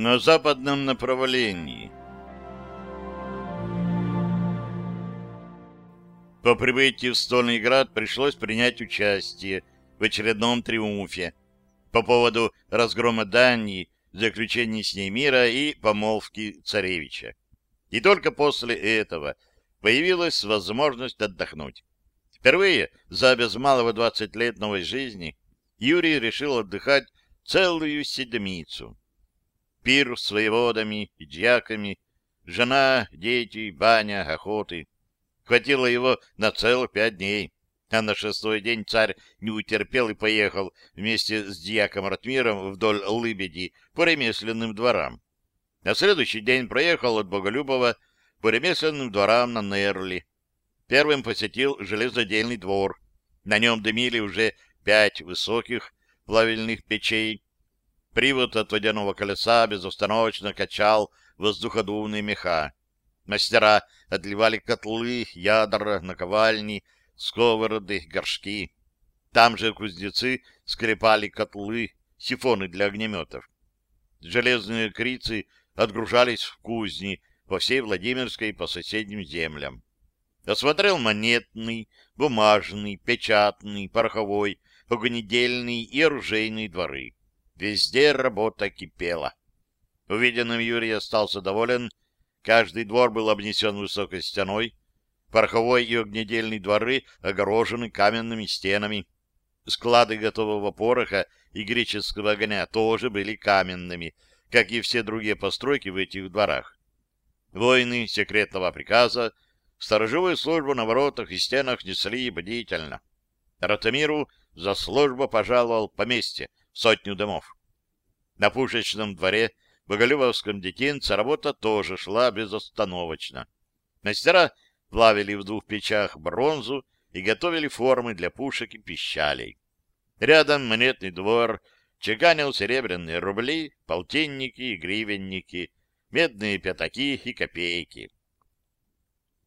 на западном направлении. По прибытии в Стольный Град пришлось принять участие в очередном триумфе по поводу разгрома Дании, заключения с ней мира и помолвки царевича. И только после этого появилась возможность отдохнуть. Впервые за без малого 20 лет новой жизни Юрий решил отдыхать целую седмицу. Пир с воеводами и дьяками, жена, дети, баня, охоты. Хватило его на целых пять дней, а на шестой день царь не утерпел и поехал вместе с дьяком Ратмиром вдоль Лыбеди по ремесленным дворам. На следующий день проехал от Боголюбова по ремесленным дворам на Нерли. Первым посетил железодельный двор. На нем дымили уже пять высоких плавильных печей. Привод от водяного колеса безостановочно качал воздуходувные меха. Мастера отливали котлы, ядра, наковальни, сковороды, горшки. Там же кузнецы скрепали котлы, сифоны для огнеметов. Железные крицы отгружались в кузни по всей Владимирской и по соседним землям. Осмотрел монетный, бумажный, печатный, пороховой, огнедельный и оружейный дворы. Везде работа кипела. Увиденным Юрий остался доволен. Каждый двор был обнесен высокой стеной. Пороховой и огнедельный дворы огорожены каменными стенами. Склады готового пороха и греческого огня тоже были каменными, как и все другие постройки в этих дворах. Воины секретного приказа сторожевую службу на воротах и стенах несли бдительно. Ратамиру за службу пожаловал поместье в сотню домов. На пушечном дворе в Боголюбовском детинце работа тоже шла безостановочно. Мастера плавили в двух печах бронзу и готовили формы для пушек и пищалей. Рядом монетный двор чеканил серебряные рубли, полтинники и гривенники, медные пятаки и копейки.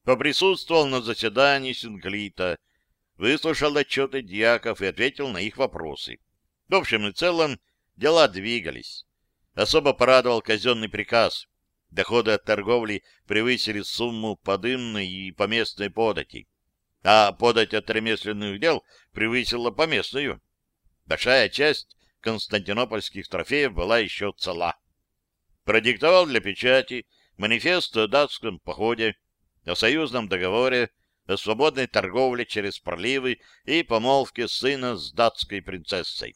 Поприсутствовал на заседании Синклита, выслушал отчеты дьяков и ответил на их вопросы. В общем и целом, дела двигались. Особо порадовал казенный приказ. Доходы от торговли превысили сумму подымной и поместной подати, а подать от ремесленных дел превысила поместную. Большая часть константинопольских трофеев была еще цела продиктовал для печати манифест о датском походе, о союзном договоре, о свободной торговле через проливы и помолвке сына с датской принцессой.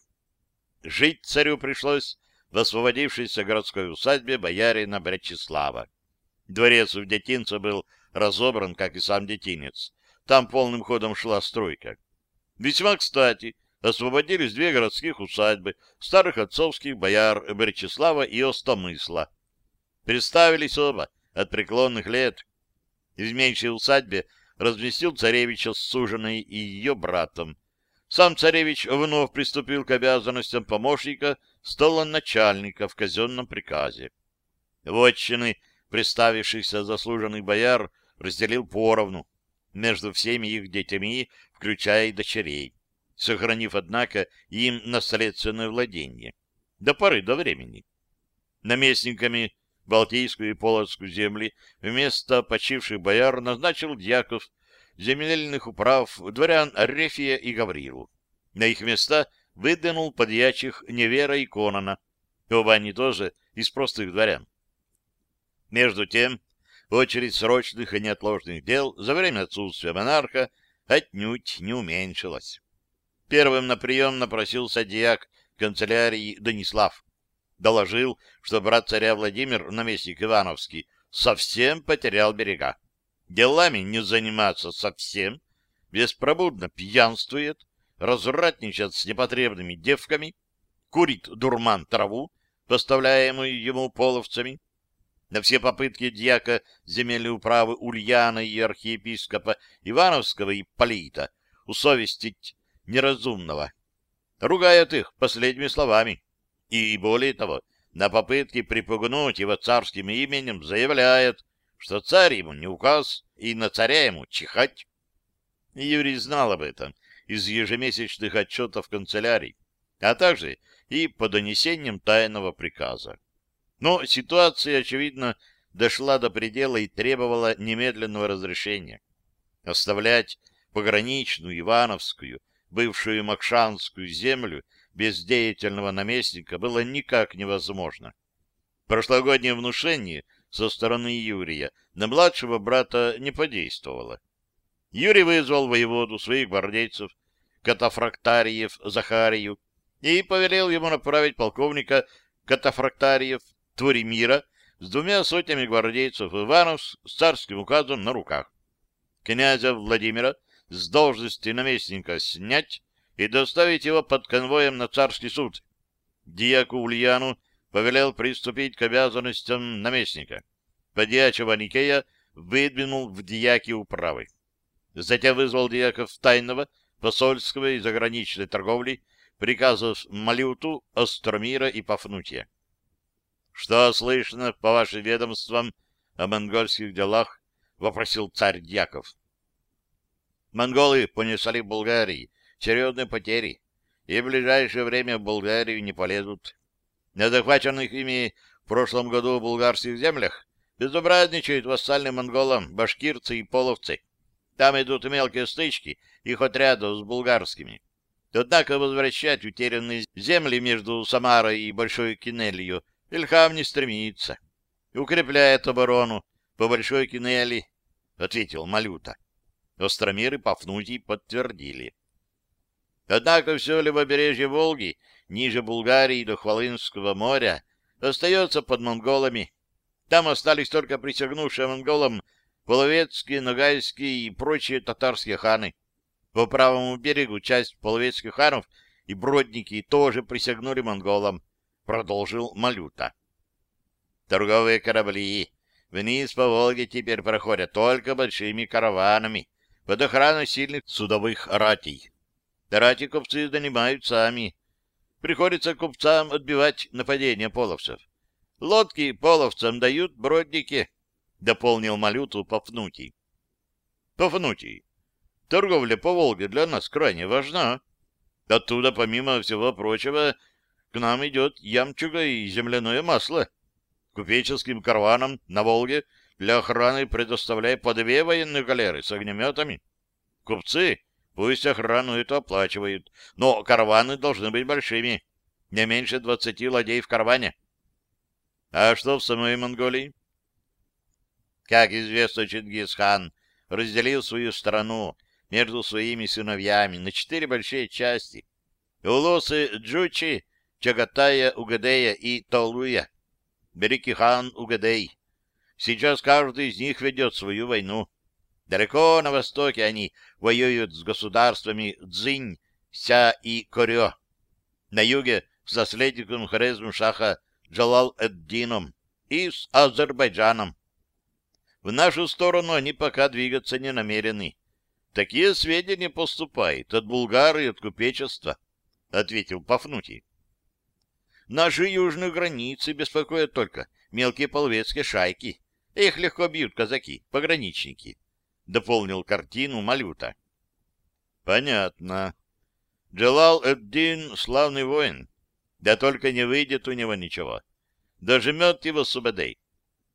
Жить царю пришлось в освободившейся городской усадьбе боярина Брячеслава. Дворец у детинца был разобран, как и сам детинец. Там полным ходом шла стройка. Весьма кстати, освободились две городских усадьбы старых отцовских бояр Бречеслава и Остомысла. Представились оба от преклонных лет. В меньшей усадьбе разместил царевича с суженой и ее братом. Сам царевич вновь приступил к обязанностям помощника столоначальника в казенном приказе. Вотчины, представившихся заслуженных бояр, разделил поровну между всеми их детьми, включая и дочерей сохранив, однако, им наследственное владение. До поры до времени. Наместниками Балтийскую и Полоцкую земли вместо почивших бояр назначил дьяков земельных управ дворян Арефия и Гаврилу. На их места выдвинул подьячих Невера и Конона. Оба они тоже из простых дворян. Между тем, очередь срочных и неотложных дел за время отсутствия монарха отнюдь не уменьшилась. Первым на прием напросился диак канцелярии Данислав. Доложил, что брат царя Владимир, наместник Ивановский, совсем потерял берега. Делами не заниматься совсем, беспробудно пьянствует, развратничает с непотребными девками, курит дурман траву, поставляемую ему половцами. На все попытки дьяка земельной управы Ульяна и архиепископа Ивановского и Полита усовестить неразумного. Ругают их последними словами. И более того, на попытке припугнуть его царским именем заявляет, что царь ему не указ, и на царя ему чихать. Юрий знал об этом из ежемесячных отчетов канцелярий, а также и по донесениям тайного приказа. Но ситуация, очевидно, дошла до предела и требовала немедленного разрешения. Оставлять пограничную Ивановскую, бывшую Макшанскую землю без деятельного наместника было никак невозможно. Прошлогоднее внушение со стороны Юрия на младшего брата не подействовало. Юрий вызвал воеводу своих гвардейцев, катафрактариев Захарию, и повелел ему направить полковника катафрактариев Творимира с двумя сотнями гвардейцев Иванов с царским указом на руках. Князя Владимира с должности наместника снять и доставить его под конвоем на царский суд. Дьяку Ульяну повелел приступить к обязанностям наместника. Подьячего Никея выдвинул в дьяки управы. Затем вызвал дьяков тайного, посольского и заграничной торговли, приказов Малюту, Остромира и Пафнутия. Что слышно по вашим ведомствам о монгольских делах? — вопросил царь Дьяков. Монголы понесли Болгарии серьезные потери, и в ближайшее время в Болгарию не полезут. На захваченных ими в прошлом году в булгарских землях безобразничают вассальным монголам башкирцы и половцы. Там идут мелкие стычки их отрядов с булгарскими. Однако возвращать утерянные земли между Самарой и Большой Кинелью Ильхам не стремится. Укрепляет оборону по Большой Кинели, — ответил Малюта. Остромир и Пафнутий подтвердили. Однако все левобережье Волги, ниже Булгарии до Хвалынского моря, остается под монголами. Там остались только присягнувшие монголам половецкие, ногайские и прочие татарские ханы. По правому берегу часть половецких ханов и бродники тоже присягнули монголам продолжил Малюта. Торговые корабли вниз по Волге теперь проходят только большими караванами под охраной сильных судовых ратей. Рати купцы занимают сами. Приходится купцам отбивать нападения половцев. Лодки половцам дают бродники, — дополнил Малюту Пафнутий. Пафнутий, торговля по Волге для нас крайне важна. Оттуда, помимо всего прочего, к нам идет ямчуга и земляное масло. Купеческим караванам на Волге для охраны предоставляя по две военные галеры с огнеметами. Купцы пусть охрану это оплачивают, но караваны должны быть большими, не меньше двадцати ладей в караване. А что в самой Монголии? Как известно, Чингисхан разделил свою страну между своими сыновьями на четыре большие части. Улусы Джучи Чагатая, Угадея и Толуя, Берикихан, Угадей. Сейчас каждый из них ведет свою войну. Далеко на востоке они воюют с государствами Цзинь, Ся и Корё. На юге с наследником Хорезм Шаха Джалал-эд-Дином и с Азербайджаном. В нашу сторону они пока двигаться не намерены. Такие сведения поступают от булгар и от купечества, — ответил Пафнутий. Наши южные границы беспокоят только мелкие половецкие шайки. Их легко бьют казаки, пограничники. Дополнил картину Малюта. Понятно. Джалал-эд-Дин — славный воин. Да только не выйдет у него ничего. Дожмет его Субадей.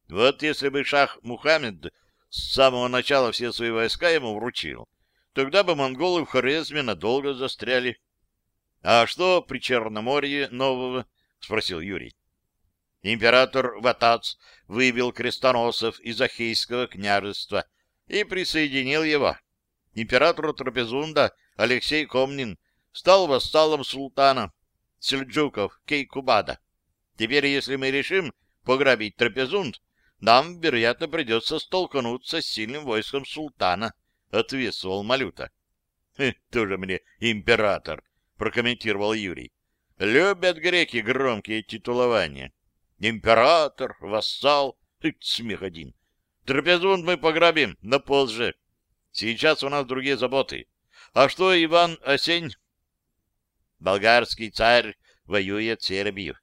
Вот если бы шах Мухаммед с самого начала все свои войска ему вручил, тогда бы монголы в Хорезме надолго застряли. А что при Черноморье нового? — спросил Юрий. Император Ватац выбил крестоносов из Ахейского княжества и присоединил его. Император Трапезунда Алексей Комнин стал вассалом султана Сельджуков Кейкубада. Теперь, если мы решим пограбить Трапезунд, нам, вероятно, придется столкнуться с сильным войском султана, — ответствовал Малюта. — Тоже мне император, — прокомментировал Юрий. Любят греки громкие титулования. Император, вассал, смех один. Трапезунд мы пограбим, но позже. Сейчас у нас другие заботы. А что Иван Осень? Болгарский царь воюет с Сербией.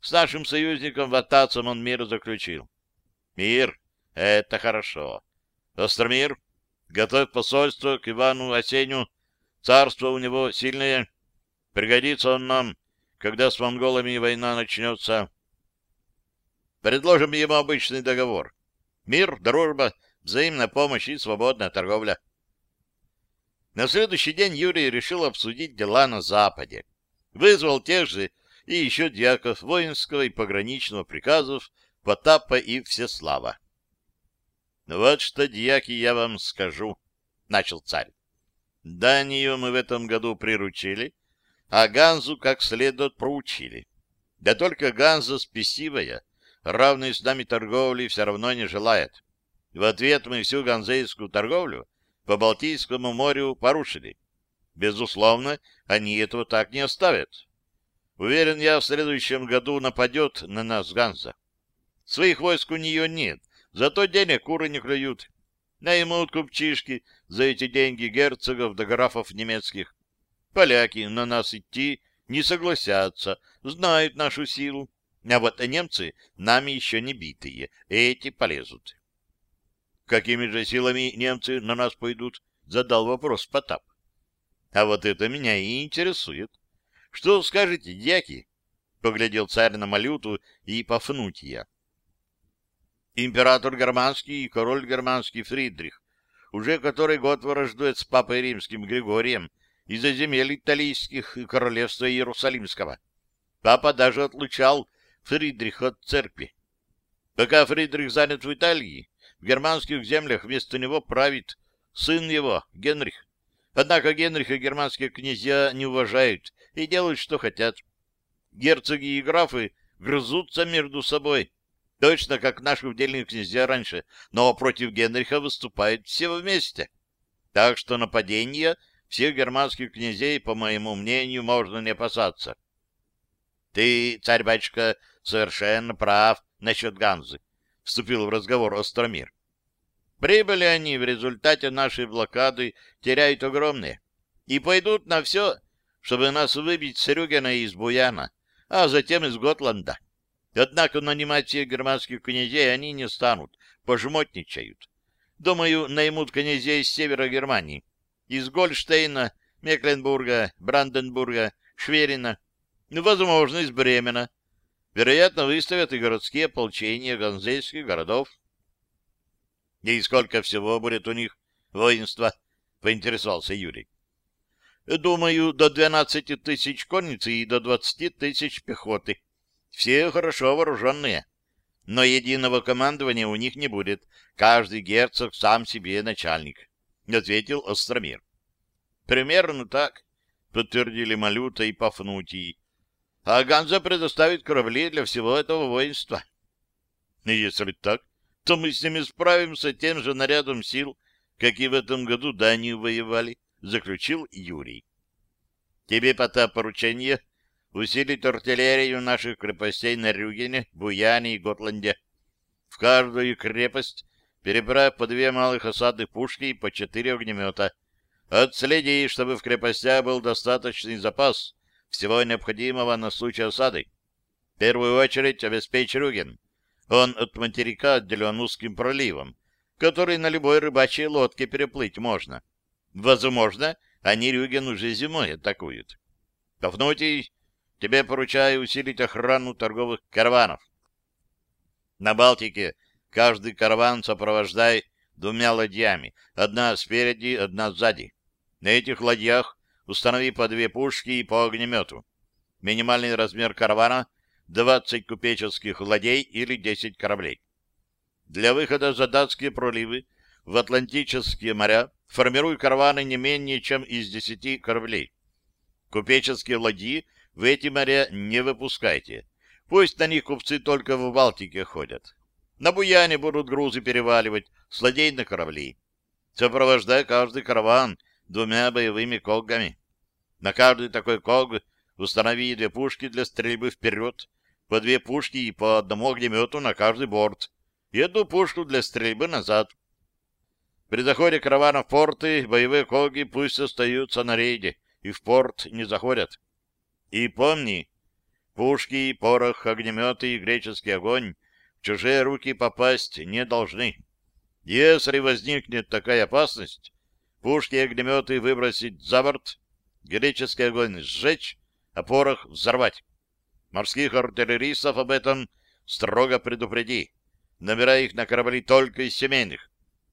С нашим союзником Ватацем он мир заключил. Мир — это хорошо. Остромир, готовь посольство к Ивану Осеню. Царство у него сильное. Пригодится он нам когда с монголами война начнется. Предложим ему обычный договор. Мир, дружба, взаимная помощь и свободная торговля. На следующий день Юрий решил обсудить дела на Западе. Вызвал тех же и еще дьяков воинского и пограничного приказов Потапа и Всеслава. «Вот что, дьяки, я вам скажу», — начал царь. «Данию мы в этом году приручили, а Ганзу как следует проучили. Да только Ганза спесивая, равной с нами торговли, все равно не желает. В ответ мы всю ганзейскую торговлю по Балтийскому морю порушили. Безусловно, они этого так не оставят. Уверен я, в следующем году нападет на нас Ганза. Своих войск у нее нет, зато денег куры не клюют. Наймут купчишки за эти деньги герцогов да графов немецких. Поляки на нас идти не согласятся, знают нашу силу. А вот немцы нами еще не битые, эти полезут. Какими же силами немцы на нас пойдут? Задал вопрос Потап. А вот это меня и интересует. Что скажете, дьяки? Поглядел царь на Малюту и Пафнутия император германский и король германский Фридрих, уже который год враждует с папой римским Григорием из-за земель италийских и королевства Иерусалимского. Папа даже отлучал Фридриха от церкви. Пока Фридрих занят в Италии, в германских землях вместо него правит сын его, Генрих. Однако Генриха германские князья не уважают и делают, что хотят. Герцоги и графы грызутся между собой, Точно как наши удельные князья раньше, но против Генриха выступают все вместе. Так что нападения всех германских князей, по моему мнению, можно не опасаться. Ты, царь-батюшка, совершенно прав насчет Ганзы, вступил в разговор Остромир. Прибыли они в результате нашей блокады теряют огромные и пойдут на все, чтобы нас выбить с Рюгена из Буяна, а затем из Готланда. Однако нанимать всех германских князей они не станут, пожмотничают. Думаю, наймут князей с севера Германии, из Гольштейна, Мекленбурга, Бранденбурга, Шверина, ну, возможно, из Бремена. Вероятно, выставят и городские ополчения ганзейских городов. — И сколько всего будет у них воинства? — поинтересовался Юрий. — Думаю, до 12 тысяч конницы и до 20 тысяч пехоты, все хорошо вооруженные. Но единого командования у них не будет. Каждый герцог сам себе начальник, — ответил Остромир. — Примерно так, — подтвердили Малюта и Пафнутий. — А Ганза предоставит корабли для всего этого воинства. — Если так, то мы с ними справимся тем же нарядом сил, как и в этом году Данию воевали, — заключил Юрий. — Тебе, Пота, поручение — усилить артиллерию наших крепостей на Рюгене, Буяне и Готланде. В каждую крепость переправь по две малых осадных пушки и по четыре огнемета. Отследи, чтобы в крепостях был достаточный запас всего необходимого на случай осады. В первую очередь обеспечь Рюген. Он от материка отделен узким проливом, который на любой рыбачьей лодке переплыть можно. Возможно, они Рюген уже зимой атакуют. Пафнутий Тебе поручаю усилить охрану торговых караванов. На Балтике каждый караван сопровождай двумя ладьями, одна спереди, одна сзади. На этих ладьях установи по две пушки и по огнемету. Минимальный размер каравана — 20 купеческих ладей или 10 кораблей. Для выхода за датские проливы в Атлантические моря формируй караваны не менее чем из 10 кораблей. Купеческие ладьи в эти моря не выпускайте. Пусть на них купцы только в Балтике ходят. На Буяне будут грузы переваливать с ладей на корабли. Сопровождай каждый караван двумя боевыми когами. На каждый такой ког установи две пушки для стрельбы вперед, по две пушки и по одному огнемету на каждый борт, и одну пушку для стрельбы назад. При заходе каравана в порты боевые коги пусть остаются на рейде и в порт не заходят. И помни, пушки, порох, огнеметы и греческий огонь в чужие руки попасть не должны. Если возникнет такая опасность, пушки и огнеметы выбросить за борт, греческий огонь сжечь, а порох взорвать. Морских артиллеристов об этом строго предупреди. Набирай их на корабли только из семейных.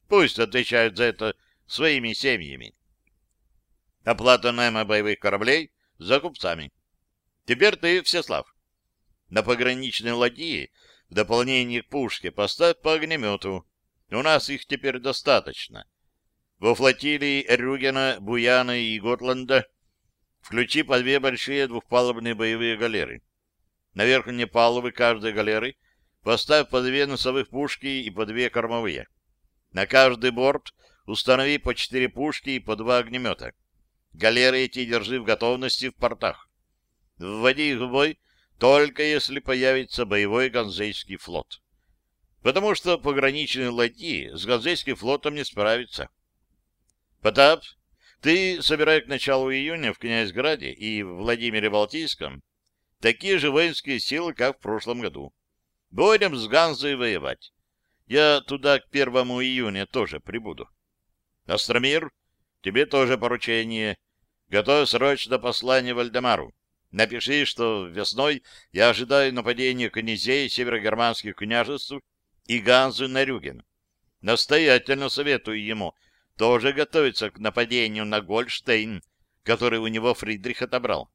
Пусть отвечают за это своими семьями. Оплата найма боевых кораблей за купцами. Теперь ты, Всеслав. На пограничной ладьи в дополнение к пушке поставь по огнемету. У нас их теперь достаточно. Во флотилии Рюгена, Буяна и Готланда включи по две большие двухпалубные боевые галеры. На верхней палубы каждой галеры поставь по две носовых пушки и по две кормовые. На каждый борт установи по четыре пушки и по два огнемета. Галеры эти держи в готовности в портах. Вводи их в бой только если появится боевой ганзейский флот. Потому что пограничные ладьи с ганзейским флотом не справятся. Потап, ты собирай к началу июня в Князьграде и в Владимире Балтийском такие же воинские силы, как в прошлом году. Будем с Ганзой воевать. Я туда к первому июня тоже прибуду. Астромир, тебе тоже поручение. Готовь срочно послание Вальдемару. Напиши, что весной я ожидаю нападения князей северогерманских княжеств и Ганзы на Рюген. Настоятельно советую ему тоже готовиться к нападению на Гольштейн, который у него Фридрих отобрал.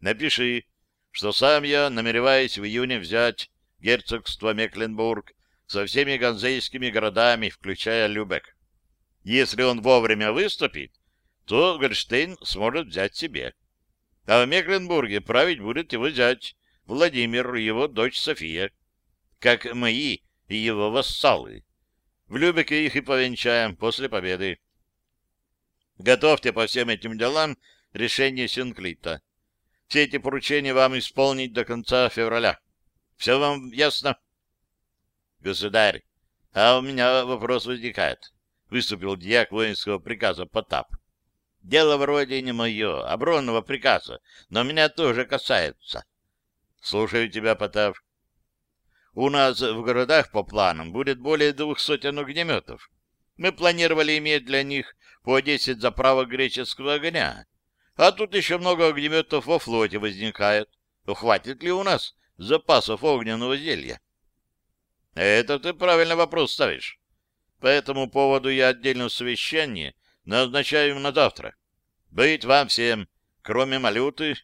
Напиши, что сам я намереваюсь в июне взять герцогство Мекленбург со всеми ганзейскими городами, включая Любек. Если он вовремя выступит, то Гольштейн сможет взять себе. А в Мекленбурге править будет его зять Владимир и его дочь София, как мои и его вассалы. В Любеке их и повенчаем после победы. Готовьте по всем этим делам решение Синклита. Все эти поручения вам исполнить до конца февраля. Все вам ясно? Государь, а у меня вопрос возникает. Выступил дьяк воинского приказа Потап. Дело вроде не мое, бронного приказа, но меня тоже касается. Слушаю тебя, Потап. У нас в городах по планам будет более двух сотен огнеметов. Мы планировали иметь для них по 10 заправок греческого огня. А тут еще много огнеметов во флоте возникает. Хватит ли у нас запасов огненного зелья? Это ты правильно вопрос ставишь. По этому поводу я отдельное совещание назначаю на завтра. Быть вам всем, кроме Малюты,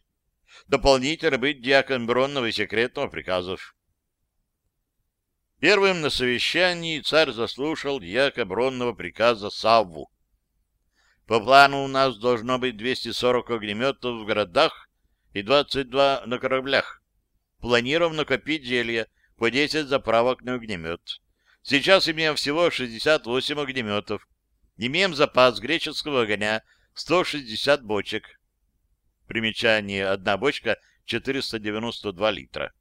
дополнительно быть диакон бронного и секретного приказов. Первым на совещании царь заслушал дьяка бронного приказа Савву. По плану у нас должно быть 240 огнеметов в городах и 22 на кораблях. Планируем накопить зелья по 10 заправок на огнемет. Сейчас имеем всего 68 огнеметов. Имеем запас греческого огня 160 бочек. Примечание. Одна бочка 492 литра.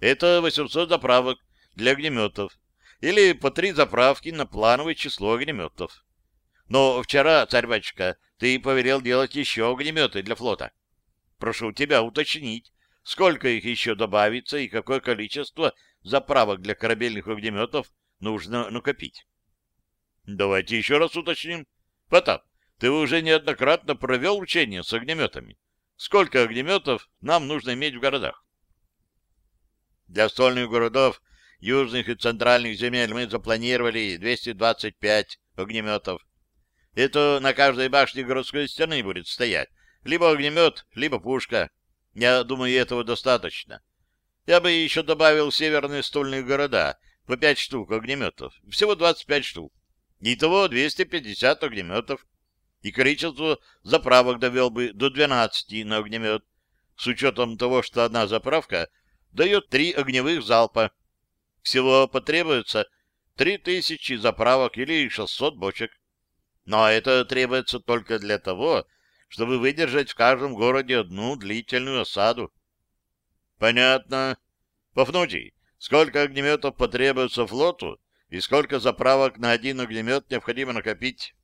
Это 800 заправок для огнеметов. Или по три заправки на плановое число огнеметов. Но вчера, царь-батюшка, ты повелел делать еще огнеметы для флота. Прошу тебя уточнить, сколько их еще добавится и какое количество заправок для корабельных огнеметов нужно накопить. Давайте еще раз уточним. Потап, ты уже неоднократно провел учения с огнеметами. Сколько огнеметов нам нужно иметь в городах? Для стольных городов южных и центральных земель мы запланировали 225 огнеметов. Это на каждой башне городской стены будет стоять. Либо огнемет, либо пушка. Я думаю, этого достаточно. Я бы еще добавил северные стольные города, по пять штук огнеметов. Всего 25 штук. Итого 250 огнеметов. И количество заправок довел бы до 12 на огнемет, с учетом того, что одна заправка дает три огневых залпа. Всего потребуется 3000 заправок или 600 бочек. Но это требуется только для того, чтобы выдержать в каждом городе одну длительную осаду. Понятно. Пафнутий, сколько огнеметов потребуется флоту и сколько заправок на один огнемет необходимо накопить?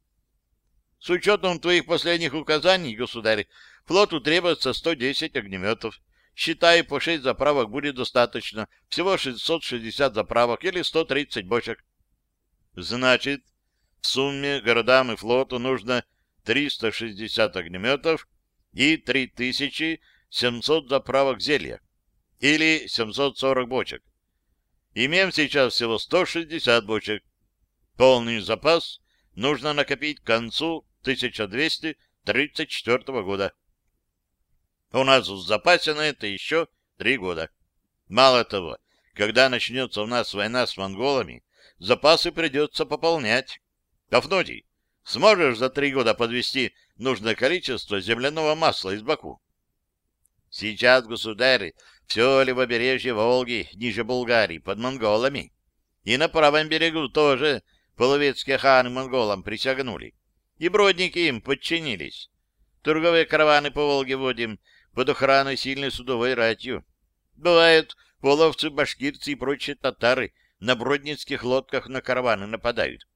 С учетом твоих последних указаний, государь, флоту требуется 110 огнеметов. Считай, по 6 заправок будет достаточно. Всего 660 заправок или 130 бочек. Значит, в сумме городам и флоту нужно 360 огнеметов и 3700 заправок зелья, или 740 бочек. Имеем сейчас всего 160 бочек. Полный запас нужно накопить к концу 1234 года. У нас в запасе на это еще три года. Мало того, когда начнется у нас война с монголами, запасы придется пополнять. Пафнутий, сможешь за три года подвести нужное количество земляного масла из Баку? Сейчас, государь, все левобережье Волги, ниже Булгарии, под монголами. И на правом берегу тоже половецкие ханы монголам присягнули. И бродники им подчинились. Торговые караваны по Волге водим под охраной сильной судовой ратью. Бывает, половцы, башкирцы и прочие татары на бродницких лодках на караваны нападают.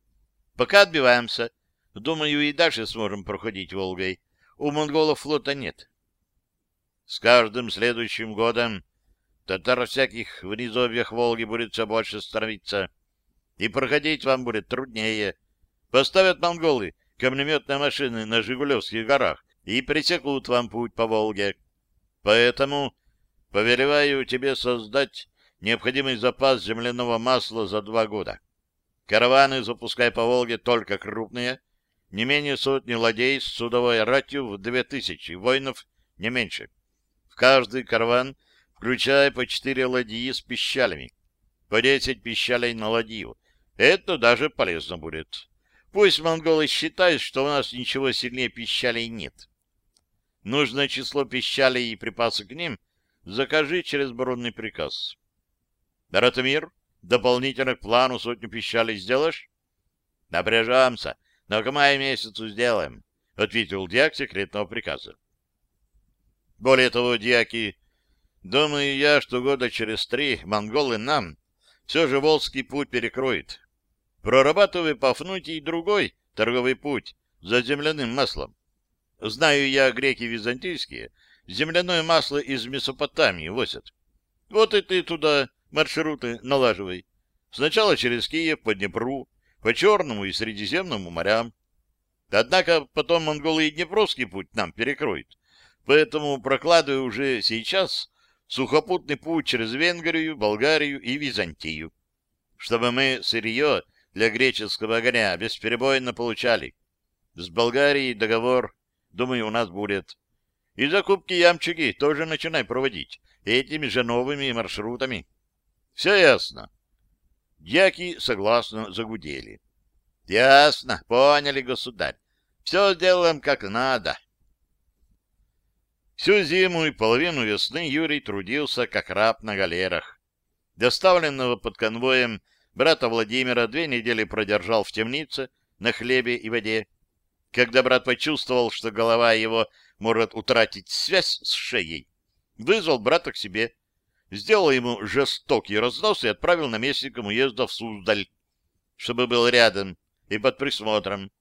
Пока отбиваемся. Думаю, и дальше сможем проходить Волгой. У монголов флота нет. С каждым следующим годом татар всяких в низовьях Волги будет все больше становиться, и проходить вам будет труднее. Поставят монголы камнеметные машины на Жигулевских горах и пресекут вам путь по Волге. Поэтому повелеваю тебе создать необходимый запас земляного масла за два года. Караваны запускай по Волге только крупные, не менее сотни ладей с судовой ратью в две тысячи, воинов не меньше. В каждый караван включая по четыре ладьи с пищалями, по десять пищалей на ладью. Это даже полезно будет. Пусть монголы считают, что у нас ничего сильнее пищалей нет. Нужное число пищалей и припасы к ним закажи через баронный приказ. Ратомир, дополнительно к плану сотню пищалей сделаешь? Напряжемся, но к маю месяцу сделаем, — ответил дьяк секретного приказа. Более того, дьяки, думаю я, что года через три монголы нам все же Волжский путь перекроют. Прорабатывая Пафнутий другой торговый путь за земляным маслом. Знаю я, греки византийские, земляное масло из Месопотамии возят. Вот и ты туда маршруты налаживай. Сначала через Киев по Днепру, по Черному и Средиземному морям. Однако потом монголы и Днепровский путь нам перекроют. Поэтому прокладываю уже сейчас сухопутный путь через Венгрию, Болгарию и Византию, чтобы мы сырье для греческого огня бесперебойно получали. С Болгарией договор Думаю, у нас будет. И закупки ямчуги тоже начинай проводить этими же новыми маршрутами. Все ясно. Дьяки согласно загудели. Ясно, поняли, государь. Все сделаем как надо. Всю зиму и половину весны Юрий трудился как раб на галерах. Доставленного под конвоем брата Владимира две недели продержал в темнице на хлебе и воде. Когда брат почувствовал, что голова его может утратить связь с шеей, вызвал брата к себе, сделал ему жестокий разнос и отправил наместником уезда в Суздаль, чтобы был рядом и под присмотром.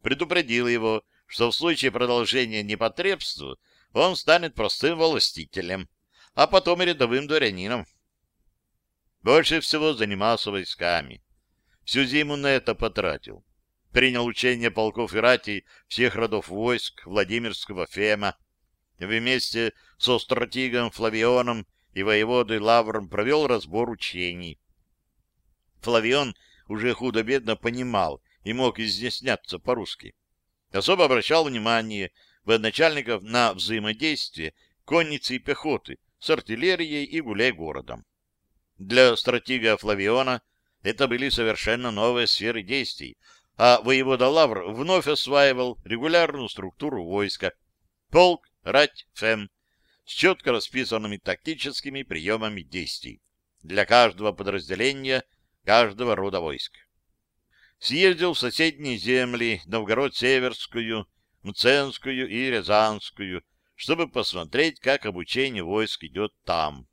Предупредил его, что в случае продолжения непотребства он станет простым властителем, а потом и рядовым дворянином. Больше всего занимался войсками. Всю зиму на это потратил принял учение полков и рати всех родов войск Владимирского Фема. Вместе со стратегом Флавионом и воеводой Лавром провел разбор учений. Флавион уже худо-бедно понимал и мог изъясняться по-русски. Особо обращал внимание военачальников на взаимодействие конницы и пехоты с артиллерией и гуляй-городом. Для стратега Флавиона это были совершенно новые сферы действий, а воевода Лавр вновь осваивал регулярную структуру войска. Полк, рать, фем, с четко расписанными тактическими приемами действий для каждого подразделения, каждого рода войск. Съездил в соседние земли, Новгород-Северскую, Мценскую и Рязанскую, чтобы посмотреть, как обучение войск идет там.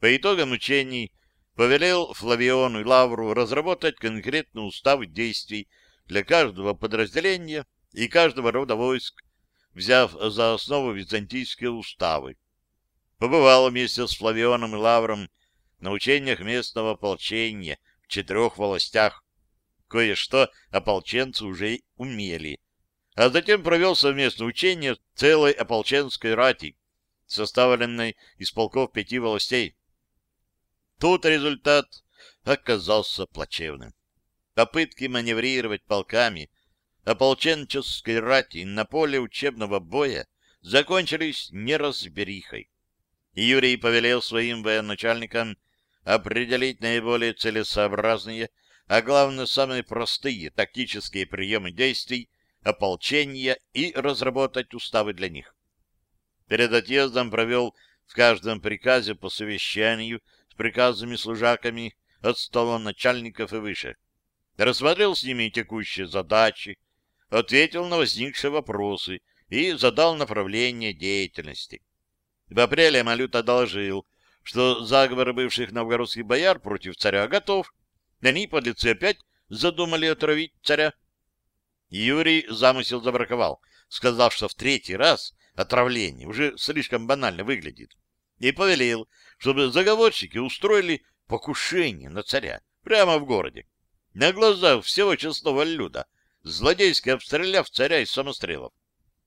По итогам учений повелел Флавиону и Лавру разработать конкретный устав действий для каждого подразделения и каждого рода войск, взяв за основу византийские уставы. Побывал вместе с Флавионом и Лавром на учениях местного ополчения в четырех властях. Кое-что ополченцы уже умели. А затем провел совместное учение целой ополченской рати, составленной из полков пяти властей. Тут результат оказался плачевным. Попытки маневрировать полками ополченческой рати на поле учебного боя закончились неразберихой. Юрий повелел своим военачальникам определить наиболее целесообразные, а главное, самые простые тактические приемы действий ополчения и разработать уставы для них. Перед отъездом провел в каждом приказе по совещанию с приказами-служаками от стола начальников и выше. Рассмотрел с ними текущие задачи, ответил на возникшие вопросы и задал направление деятельности. В апреле Малют одолжил, что заговор бывших новгородских бояр против царя готов. Они, подлецы, опять задумали отравить царя. Юрий замысел забраковал, сказав, что в третий раз отравление уже слишком банально выглядит, и повелел, чтобы заговорщики устроили покушение на царя прямо в городе, на глазах всего честного люда, злодейски обстреляв царя из самострелов.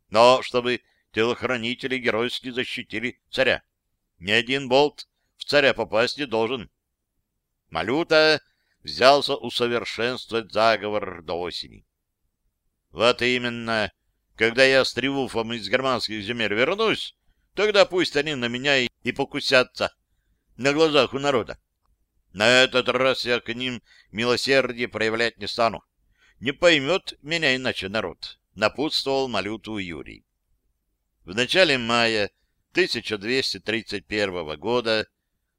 Но чтобы телохранители геройски защитили царя. Ни один болт в царя попасть не должен. Малюта взялся усовершенствовать заговор до осени. Вот именно, когда я с триумфом из германских земель вернусь, тогда пусть они на меня и, покусятся на глазах у народа. На этот раз я к ним милосердие проявлять не стану. Не поймет меня иначе народ, — напутствовал Малюту Юрий. В начале мая 1231 года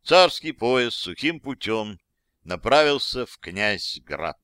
царский поезд сухим путем направился в Князьград.